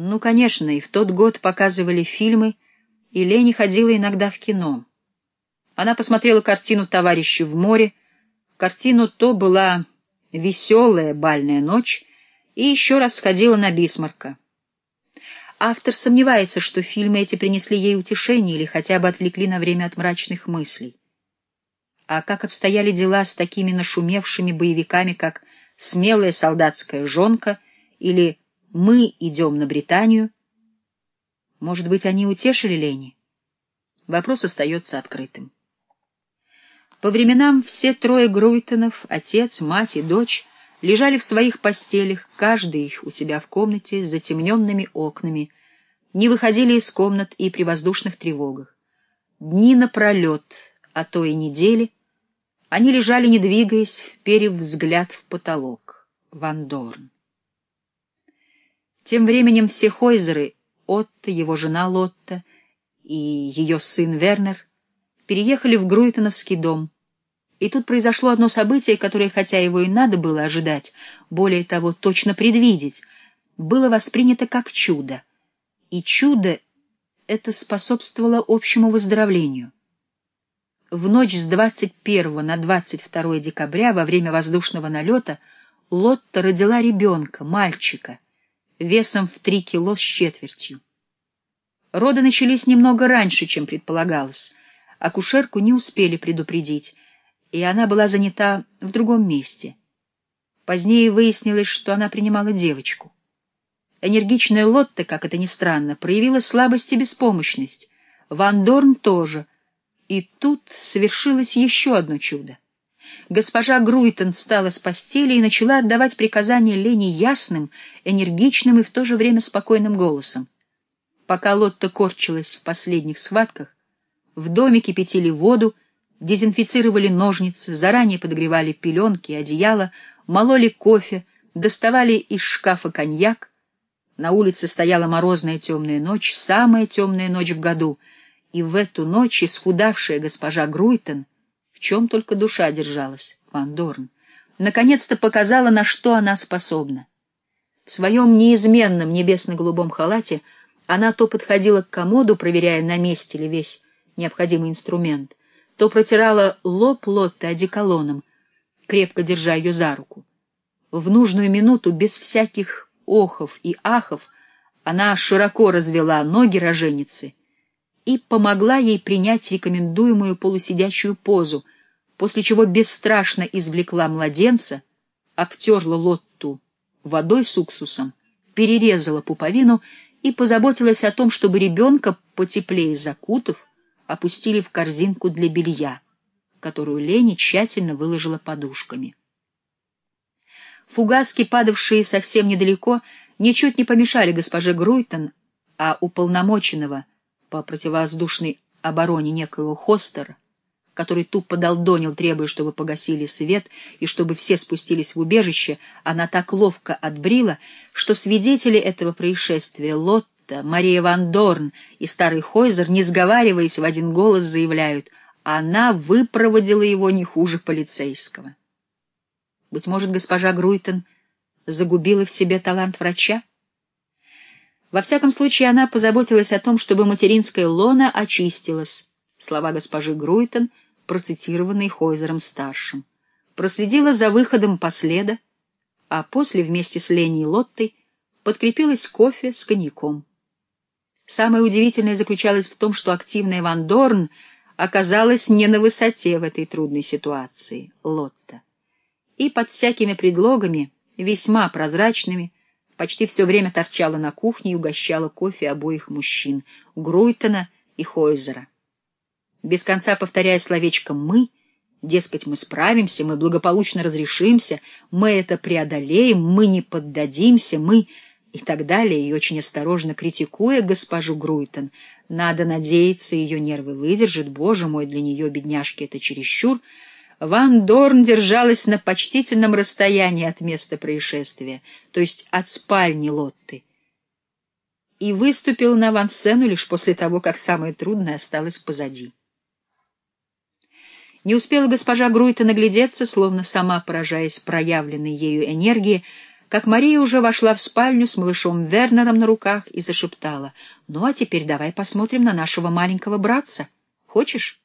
Ну, конечно, и в тот год показывали фильмы, и Лени ходила иногда в кино. Она посмотрела картину «Товарищи в море». Картину то была «Веселая бальная ночь», и еще раз сходила на Бисмарка. Автор сомневается, что фильмы эти принесли ей утешение или хотя бы отвлекли на время от мрачных мыслей. А как обстояли дела с такими нашумевшими боевиками, как «Смелая солдатская жонка» или «Мы идем на Британию»? Может быть, они утешили Лени? Вопрос остается открытым. По временам все трое Груйтонов, отец, мать и дочь, лежали в своих постелях, каждый у себя в комнате с затемненными окнами, не выходили из комнат и при воздушных тревогах. Дни напролет, а то и недели — они лежали, не двигаясь, вперев взгляд в потолок. Ван Дорн. Тем временем все Хойзеры, Отто, его жена Лотта и ее сын Вернер, переехали в Груйтоновский дом. И тут произошло одно событие, которое, хотя его и надо было ожидать, более того, точно предвидеть, было воспринято как чудо. И чудо это способствовало общему выздоровлению. В ночь с 21 на 22 декабря во время воздушного налета Лотта родила ребенка, мальчика, весом в 3 кило с четвертью. Роды начались немного раньше, чем предполагалось. Акушерку не успели предупредить, и она была занята в другом месте. Позднее выяснилось, что она принимала девочку. Энергичная Лотта, как это ни странно, проявила слабость и беспомощность. Ван Дорн тоже — и тут совершилось еще одно чудо. Госпожа Груйтон встала с постели и начала отдавать приказания Лене ясным, энергичным и в то же время спокойным голосом. Пока Лотта корчилась в последних схватках, в доме кипятили воду, дезинфицировали ножницы, заранее подогревали пеленки, одеяло, мололи кофе, доставали из шкафа коньяк. На улице стояла морозная темная ночь, самая темная ночь в году — и в эту ночь исхудавшая госпожа Груйтон, в чем только душа держалась, Ван Дорн, наконец-то показала, на что она способна. В своем неизменном небесно-голубом халате она то подходила к комоду, проверяя, на месте ли весь необходимый инструмент, то протирала лоб Лотты одеколоном, крепко держа ее за руку. В нужную минуту, без всяких охов и ахов, она широко развела ноги роженицы и помогла ей принять рекомендуемую полусидящую позу, после чего бесстрашно извлекла младенца, обтерла лотту водой с уксусом, перерезала пуповину и позаботилась о том, чтобы ребенка, потеплее закутав, опустили в корзинку для белья, которую Лени тщательно выложила подушками. Фугаски, падавшие совсем недалеко, ничуть не помешали госпоже Груйтон, а уполномоченного — по противовоздушной обороне некоего Хостера, который тупо долдонил, требуя, чтобы погасили свет и чтобы все спустились в убежище, она так ловко отбрила, что свидетели этого происшествия Лотта, Мария Ван Дорн и старый Хойзер, не сговариваясь в один голос, заявляют, она выпроводила его не хуже полицейского. Быть может, госпожа Груйтон загубила в себе талант врача? Во всяком случае, она позаботилась о том, чтобы материнская лона очистилась. Слова госпожи Груйтон, процитированные Хойзером-старшим. Проследила за выходом последа, а после вместе с Леней и Лоттой подкрепилась кофе с коньяком. Самое удивительное заключалось в том, что активная Ван Дорн оказалась не на высоте в этой трудной ситуации, Лотта. И под всякими предлогами, весьма прозрачными, почти все время торчала на кухне и угощала кофе обоих мужчин, Груйтона и Хойзера. Без конца повторяя словечко «мы», дескать, мы справимся, мы благополучно разрешимся, мы это преодолеем, мы не поддадимся, мы и так далее, и очень осторожно критикуя госпожу Груйтон, надо надеяться, ее нервы выдержат, боже мой, для нее, бедняжки, это чересчур — Ван Дорн держалась на почтительном расстоянии от места происшествия, то есть от спальни Лотты, и выступила на авансцену лишь после того, как самое трудное осталось позади. Не успела госпожа Груйта наглядеться, словно сама поражаясь проявленной ею энергии, как Мария уже вошла в спальню с малышом Вернером на руках и зашептала. «Ну, а теперь давай посмотрим на нашего маленького братца. Хочешь?»